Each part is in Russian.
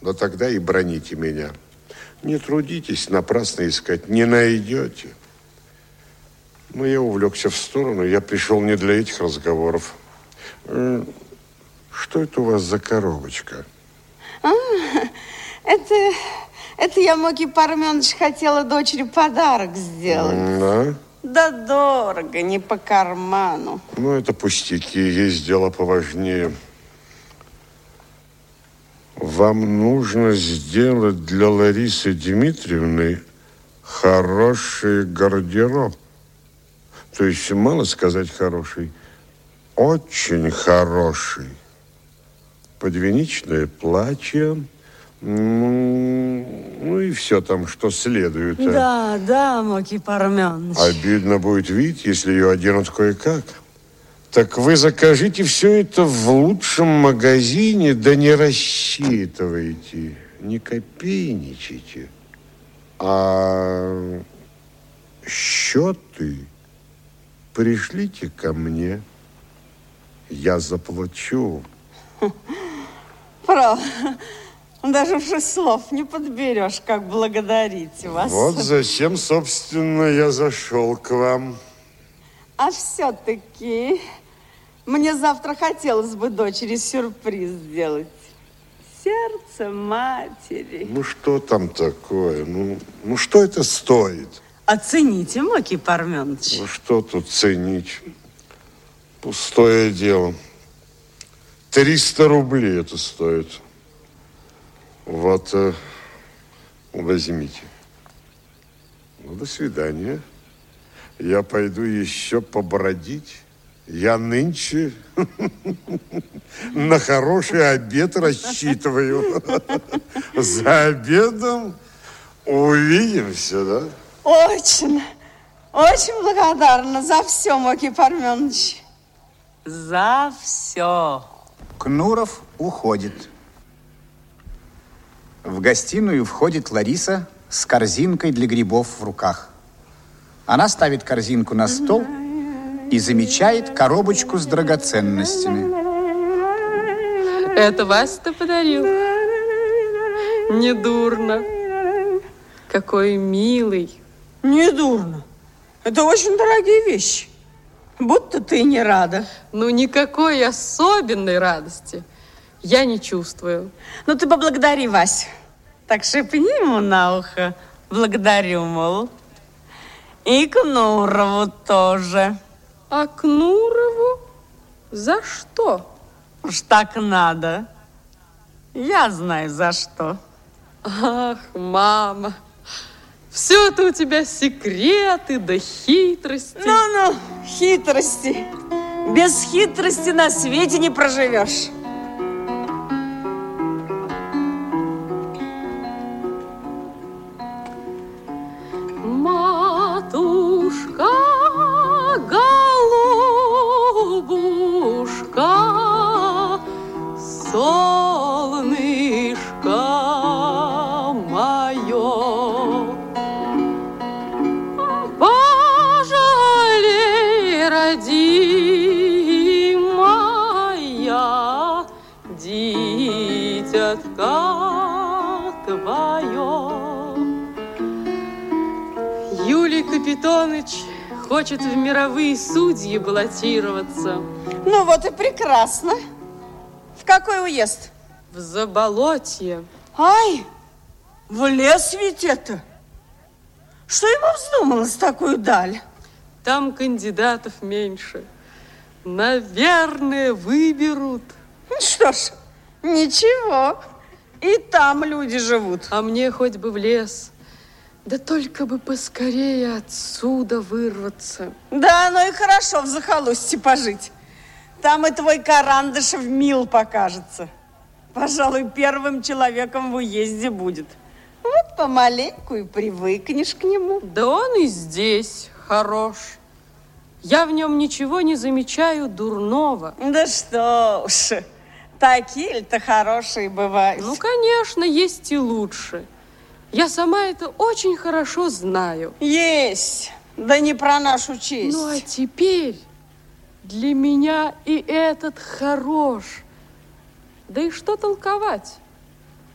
Но тогда и броните меня. Не трудитесь напрасно искать, не найдете. Но я увлекся в сторону, я пришел не для этих разговоров. Что это у вас за коробочка? А, это, это я, Моки Парменович, хотела дочери подарок сделать. Да? Да дорого, не по карману. Ну, это пустяки, есть дело поважнее. Вам нужно сделать для Ларисы Дмитриевны хороший гардероб. То есть, мало сказать хороший, очень хороший. Подвенечное платье, ну, и все там, что следует. Да, да, Моки Парменович. Обидно будет видеть, если ее оденут кое-как. Так вы закажите все это в лучшем магазине, да не рассчитывайте, не копейничайте. А счеты пришлите ко мне, я заплачу. Правда. Даже шесть слов не подберешь, как благодарить вас. Вот зачем, собственно, я зашел к вам. А все-таки мне завтра хотелось бы дочери сюрприз сделать. Сердце матери. Ну, что там такое? Ну, ну что это стоит? Оцените, Маки Парменович. Ну, что тут ценить? Пустое дело. 300 рублей это стоит. Вот, э, возьмите. Ну, до свидания. Я пойду еще побродить. Я нынче на хороший обед рассчитываю. За обедом увидимся, да? Очень, очень благодарна за все, Маки Парменович. За все. Кнуров уходит. В гостиную входит Лариса с корзинкой для грибов в руках. Она ставит корзинку на стол и замечает коробочку с драгоценностями. Это Вася-то подарил. Недурно. Какой милый. Недурно. Это очень дорогие вещи. Будто ты не рада. Ну, никакой особенной радости я не чувствую. Ну, ты поблагодари, Вась. Так шепни ему на ухо. Благодарю, мол. И Кнурову тоже. А Кнурову за что? Уж так надо. Я знаю, за что. Ах, мама, все это у тебя секреты да хитрости. Ну-ну, хитрости. Без хитрости на свете не проживешь. Твое. Юлий Капитоныч хочет в мировые судьи баллотироваться. Ну вот и прекрасно. В какой уезд? В Заболотье. Ай, в лес ведь это. Что ему вздумалось такую даль? Там кандидатов меньше. Наверное, выберут. Что ж, ничего. И там люди живут. А мне хоть бы в лес. Да только бы поскорее отсюда вырваться. Да, ну и хорошо в захолустье пожить. Там и твой Карандышев мил покажется. Пожалуй, первым человеком в уезде будет. Вот помаленьку и привыкнешь к нему. Да он и здесь хорош. Я в нем ничего не замечаю дурного. Да что уж, такие-то хорошие бывают. Ну, конечно, есть и лучше. Я сама это очень хорошо знаю. Есть, да не про нашу честь. Ну, а теперь для меня и этот хорош. Да и что толковать?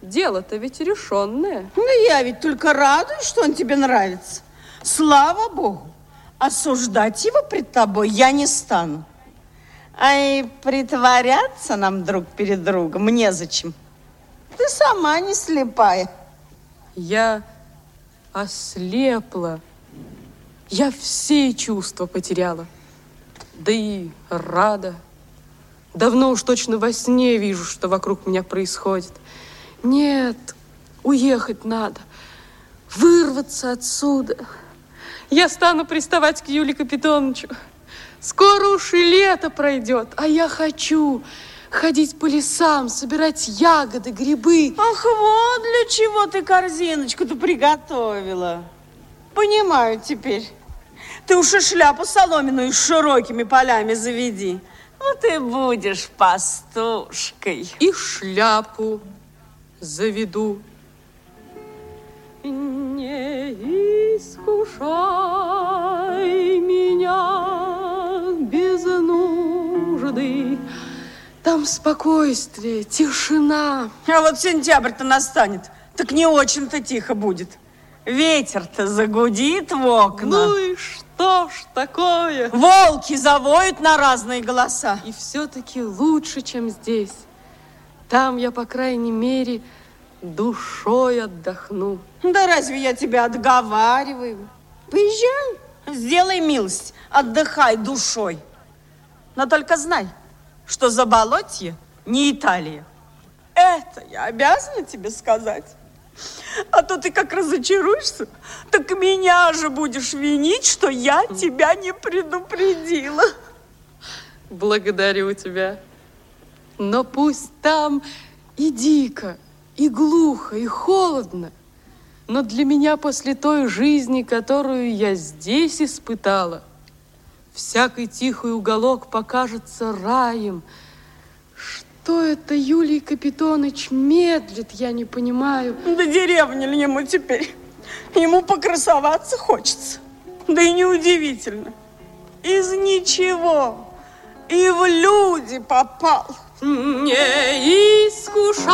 Дело-то ведь решенное. Ну, я ведь только радуюсь, что он тебе нравится. Слава Богу. Осуждать его пред тобой я не стану. А и притворяться нам друг перед другом незачем. Ты сама не слепая. Я ослепла. Я все чувства потеряла. Да и рада. Давно уж точно во сне вижу, что вокруг меня происходит. Нет, уехать надо. Вырваться отсюда. Я стану приставать к Юлии Капитоновичу. Скоро уж и лето пройдет, а я хочу ходить по лесам, собирать ягоды, грибы. Ах, вот для чего ты корзиночку-то приготовила. Понимаю теперь. Ты уж и шляпу соломенную с широкими полями заведи. Ну, ты будешь пастушкой. И шляпу заведу. Не искушай меня без нужды. Там спокойствие, тишина. А вот сентябрь-то настанет, так не очень-то тихо будет. Ветер-то загудит в окна. Ну и что ж такое? Волки завоют на разные голоса. И все-таки лучше, чем здесь. Там я, по крайней мере, душой отдохну. Да разве я тебя отговариваю? Поезжай, сделай милость, отдыхай душой. Но только знай, что Заболотье не Италия. Это я обязана тебе сказать. А то ты как разочаруешься, так меня же будешь винить, что я тебя не предупредила. Благодарю тебя. Но пусть там и дико, и глухо, и холодно. Но для меня после той жизни, которую я здесь испытала, всякий тихий уголок покажется раем. Что это Юлий Капитоныч медлит, я не понимаю. Да деревня ли ему теперь? Ему покрасоваться хочется. Да и неудивительно. Из ничего и в люди попал. Не искушай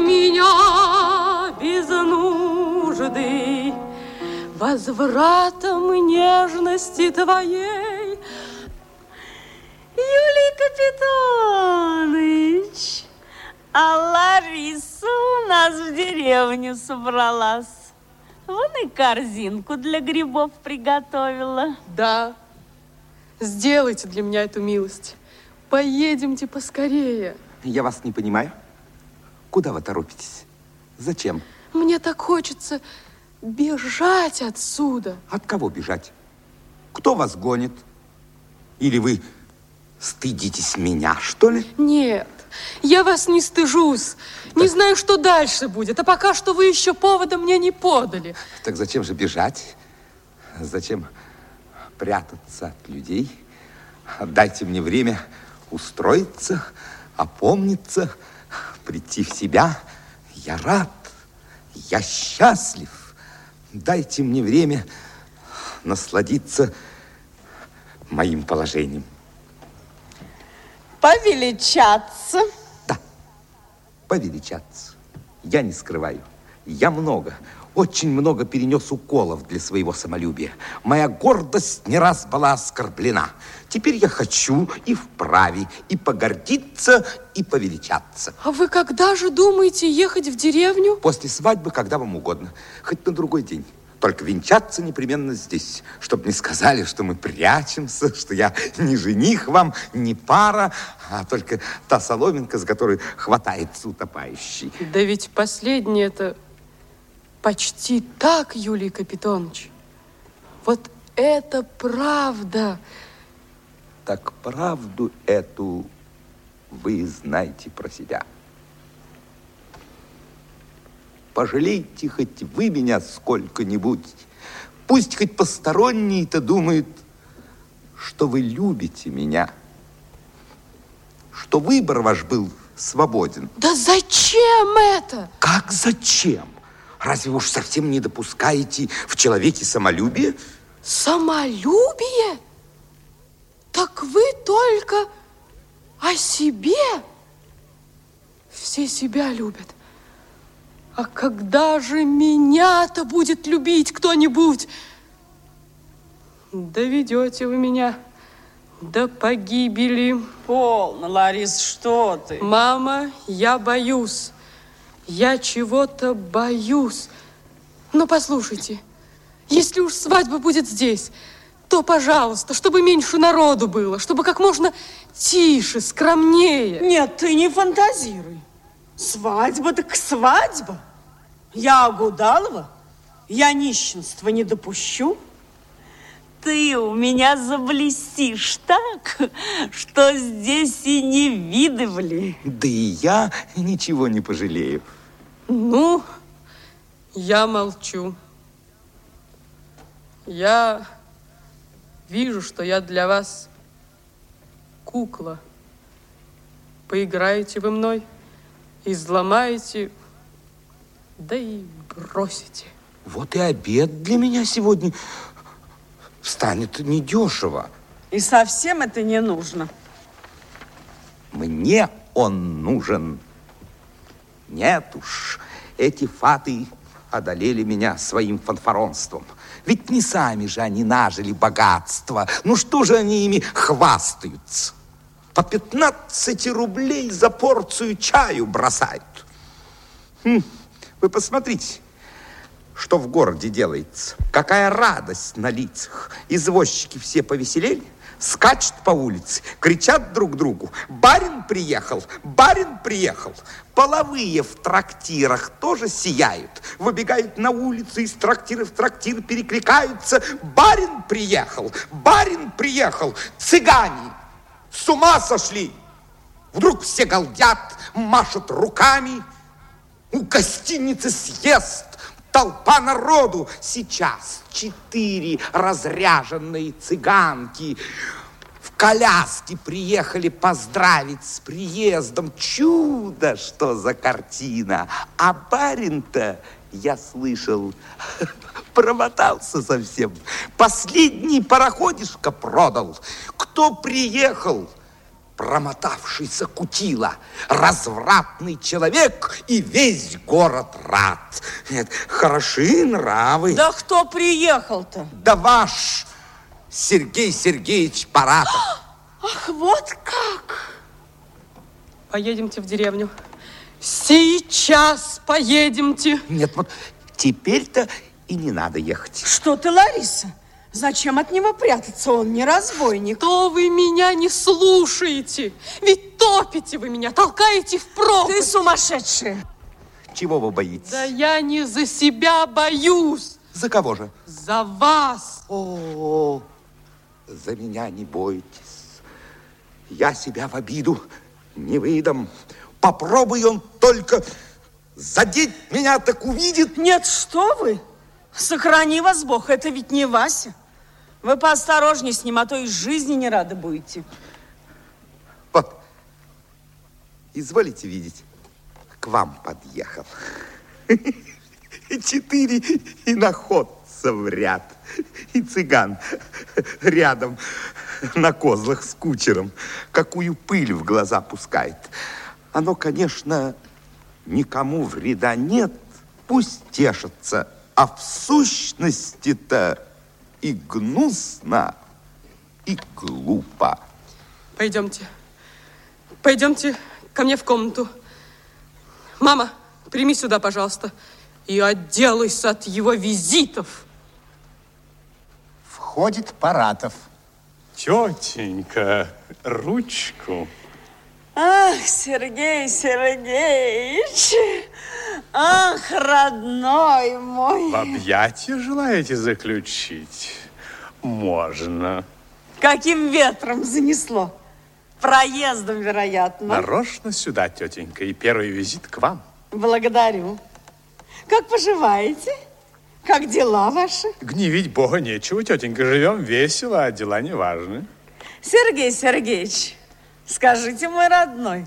меня без нужды Возвратом нежности твоей. Юлий Капитоныч, а Лариса у нас в деревню собралась. Вон и корзинку для грибов приготовила. Да, сделайте для меня эту милость. Поедемте поскорее. Я вас не понимаю. Куда вы торопитесь? Зачем? Мне так хочется бежать отсюда. От кого бежать? Кто вас гонит? Или вы стыдитесь меня, что ли? Нет, я вас не стыжусь. Не знаю, что дальше будет. А пока что вы еще повода мне не подали. Так зачем же бежать? Зачем прятаться от людей? Дайте мне время устроиться, опомниться, прийти в себя. Я рад, я счастлив. Дайте мне время насладиться моим положением. Повеличаться. Да, повеличаться. Я не скрываю. Я много, очень много перенес уколов для своего самолюбия. Моя гордость не раз была оскорблена. Теперь я хочу и вправе и погордиться, и повеличаться. А вы когда же думаете ехать в деревню? После свадьбы, когда вам угодно. Хоть на другой день. Только венчаться непременно здесь, чтобы не сказали, что мы прячемся, что я не жених вам, не пара, а только та соломинка, с которой хватается утопающий. Да ведь последнее это почти так, Юлий Капитонович. Вот это правда. Так правду эту вы знаете про себя. Пожалейте хоть вы меня сколько-нибудь. Пусть хоть посторонние-то думают, что вы любите меня, что выбор ваш был свободен. Да зачем это? Как зачем? Разве уж совсем не допускаете в человеке самолюбие? Самолюбие? Так вы только о себе? Все себя любят. А когда же меня-то будет любить кто-нибудь? Доведете вы меня до погибели. Полно, Ларис, что ты? Мама, я боюсь. Я чего-то боюсь. Но послушайте, если уж свадьба будет здесь, то, пожалуйста, чтобы меньше народу было, чтобы как можно тише, скромнее. Нет, ты не фантазируй. Свадьба так свадьба. Я Агудалова, я нищенства не допущу. Ты у меня заблестишь так, что здесь и не видывали. Да и я ничего не пожалею. Ну, я молчу. Я вижу, что я для вас кукла. Поиграете вы мной, изломаете, да и бросите. Вот и обед для меня сегодня станет недешево. И совсем это не нужно. Мне он нужен. Нет уж, эти фаты одолели меня своим фанфаронством. Ведь не сами же они нажили богатство. Ну что же они ими хвастаются? По 15 рублей за порцию чаю бросают. Хм, вы посмотрите, что в городе делается. Какая радость на лицах. Извозчики все повеселели, скачут по улице, кричат друг другу. Барин приехал, барин приехал. Половые в трактирах тоже сияют. Выбегают на улицу из трактира в трактир, перекликаются. Барин приехал, барин приехал. Цыгане с ума сошли. Вдруг все галдят, машут руками. У гостиницы съезд, толпа народу. Сейчас четыре разряженные цыганки в коляске приехали поздравить с приездом. Чудо, что за картина. А барин-то, я слышал, промотался совсем. Последний пароходишко продал. Кто приехал? Промотавшийся кутила, развратный человек и весь город рад. Нет, хороши нравы. Да кто приехал-то? Да ваш Сергей Сергеевич Паратов. Ах, вот как! Поедемте в деревню. Сейчас поедемте. Нет, вот теперь-то и не надо ехать. Что ты, Лариса? Зачем от него прятаться? Он не разбойник. То вы меня не слушаете. Ведь топите вы меня, толкаете в пропасть. Ты сумасшедшая. Чего вы боитесь? Да я не за себя боюсь. За кого же? За вас. О, за меня не бойтесь. Я себя в обиду не выдам. Попробуй он только задеть меня, так увидит. Нет, что вы? Сохрани вас Бог, это ведь не Вася. Вы поосторожнее с ним, а то и жизни не рады будете. Вот, изволите видеть, к вам подъехал. Четыре иноходца в ряд. И цыган рядом на козлах с кучером. Какую пыль в глаза пускает. Оно, конечно, никому вреда нет. Пусть тешится. А в сущности-то и гнусно, и глупо. Пойдемте. Пойдемте ко мне в комнату. Мама, прими сюда, пожалуйста, и отделайся от его визитов. Входит Паратов. Тетенька, ручку. Ах, Сергей Сергеевич, ах, родной мой. В объятия желаете заключить? Можно. Каким ветром занесло? Проездом, вероятно. Нарочно сюда, тетенька, и первый визит к вам. Благодарю. Как поживаете? Как дела ваши? Гневить Бога нечего, тетенька. Живем весело, а дела не важны. Сергей Сергеевич, скажите, мой родной,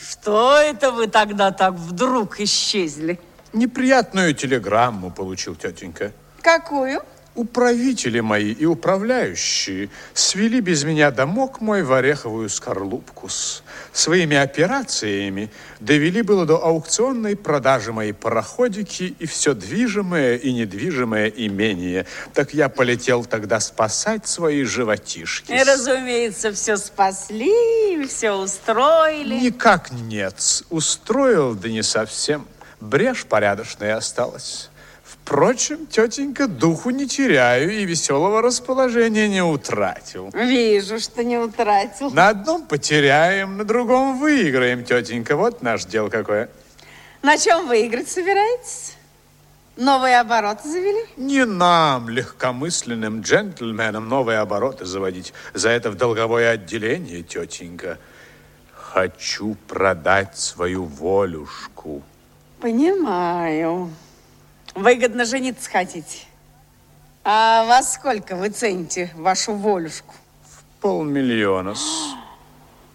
что это вы тогда так вдруг исчезли? Неприятную телеграмму получил тетенька. Какую? Управители мои и управляющие свели без меня домок мой в ореховую скорлупку. С своими операциями довели было до аукционной продажи мои пароходики и все движимое и недвижимое имение. Так я полетел тогда спасать свои животишки. И, разумеется, все спасли, все устроили. Никак нет. Устроил, да не совсем. Брешь порядочная осталась. Впрочем, тетенька, духу не теряю и веселого расположения не утратил. Вижу, что не утратил. На одном потеряем, на другом выиграем, тетенька. Вот наш дел какое. На чем выиграть собираетесь? Новые обороты завели? Не нам, легкомысленным джентльменам, новые обороты заводить. За это в долговое отделение, тетенька. Хочу продать свою волюшку. Понимаю. Выгодно жениться хотите. А во сколько вы цените вашу волюшку? Полмиллиона.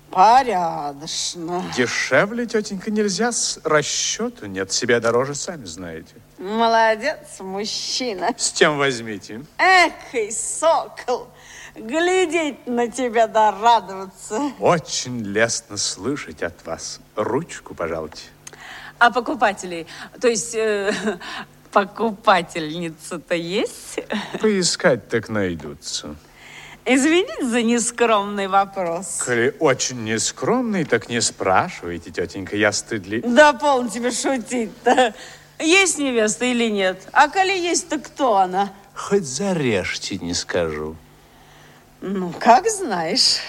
Порядочно. Дешевле, тетенька, нельзя. С расчету нет. Себя дороже, сами знаете. Молодец, мужчина. С тем возьмите. Эх, и сокол. Глядеть на тебя да радоваться. Очень лестно слышать от вас. Ручку, пожалуйте. А покупателей, то есть э, покупательница-то есть? Поискать так найдутся. Извините за нескромный вопрос. Коли очень нескромный, так не спрашивайте, тетенька, я стыдлив. Да полно тебе шутить-то. Есть невеста или нет? А коли есть, то кто она? Хоть зарежьте, не скажу. Ну, как знаешь.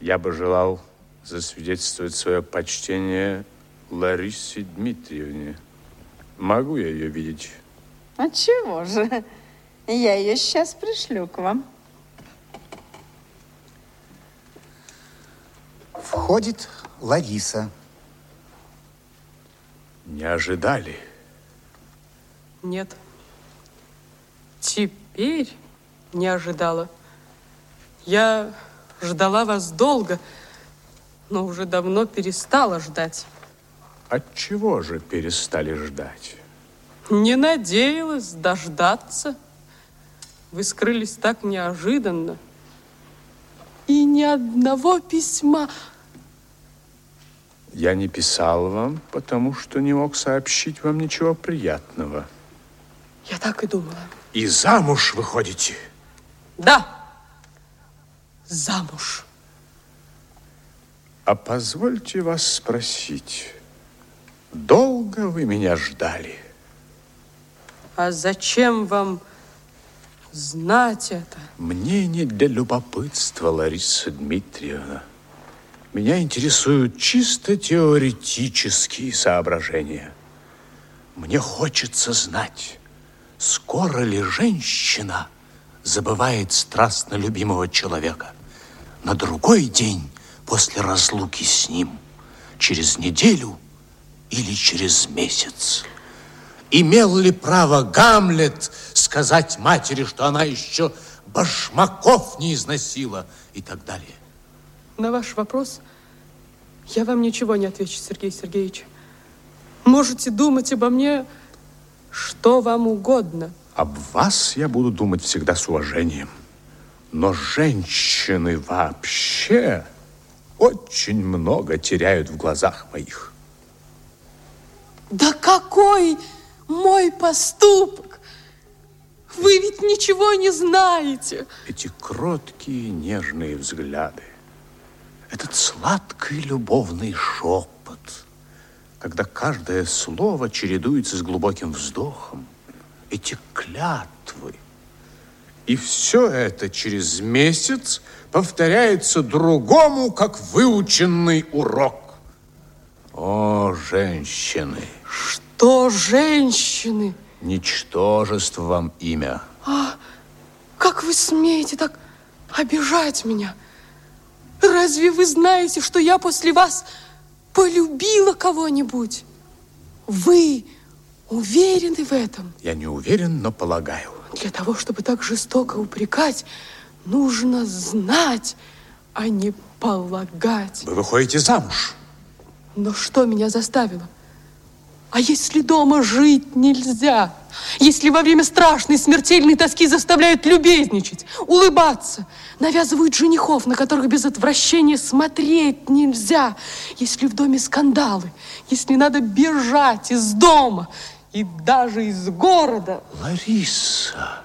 Я бы желал засвидетельствовать свое почтение Ларисе Дмитриевне. Могу я ее видеть? А чего же? Я ее сейчас пришлю к вам. Входит Лариса. Не ожидали. Нет. Теперь не ожидала. Я ждала вас долго, но уже давно перестала ждать. От чего же перестали ждать? Не надеялась дождаться. Вы скрылись так неожиданно. И ни одного письма. Я не писал вам, потому что не мог сообщить вам ничего приятного. Я так и думала. И замуж выходите? Да, замуж. А позвольте вас спросить, долго вы меня ждали? А зачем вам знать это? Мне не для любопытства, Лариса Дмитриевна. Меня интересуют чисто теоретические соображения. Мне хочется знать, скоро ли женщина забывает страстно любимого человека на другой день после разлуки с ним, через неделю или через месяц. Имел ли право Гамлет сказать матери, что она еще башмаков не износила и так далее? На ваш вопрос я вам ничего не отвечу, Сергей Сергеевич. Можете думать обо мне, что вам угодно. Об вас я буду думать всегда с уважением. Но женщины вообще очень много теряют в глазах моих. Да какой мой поступок? Вы ведь ничего не знаете. Эти кроткие нежные взгляды, этот сладкий любовный шепот, когда каждое слово чередуется с глубоким вздохом, эти клятвы. И все это через месяц повторяется другому, как выученный урок. О, женщины! Что женщины? Ничтожество вам имя. А как вы смеете так обижать меня? Разве вы знаете, что я после вас полюбила кого-нибудь? Вы уверены в этом? Я не уверен, но полагаю. Для того, чтобы так жестоко упрекать, нужно знать, а не полагать. Вы выходите замуж. Но что меня заставило? А если дома жить нельзя? если во время страшной смертельной тоски заставляют любезничать, улыбаться, навязывают женихов, на которых без отвращения смотреть нельзя, если в доме скандалы, если надо бежать из дома и даже из города. Лариса,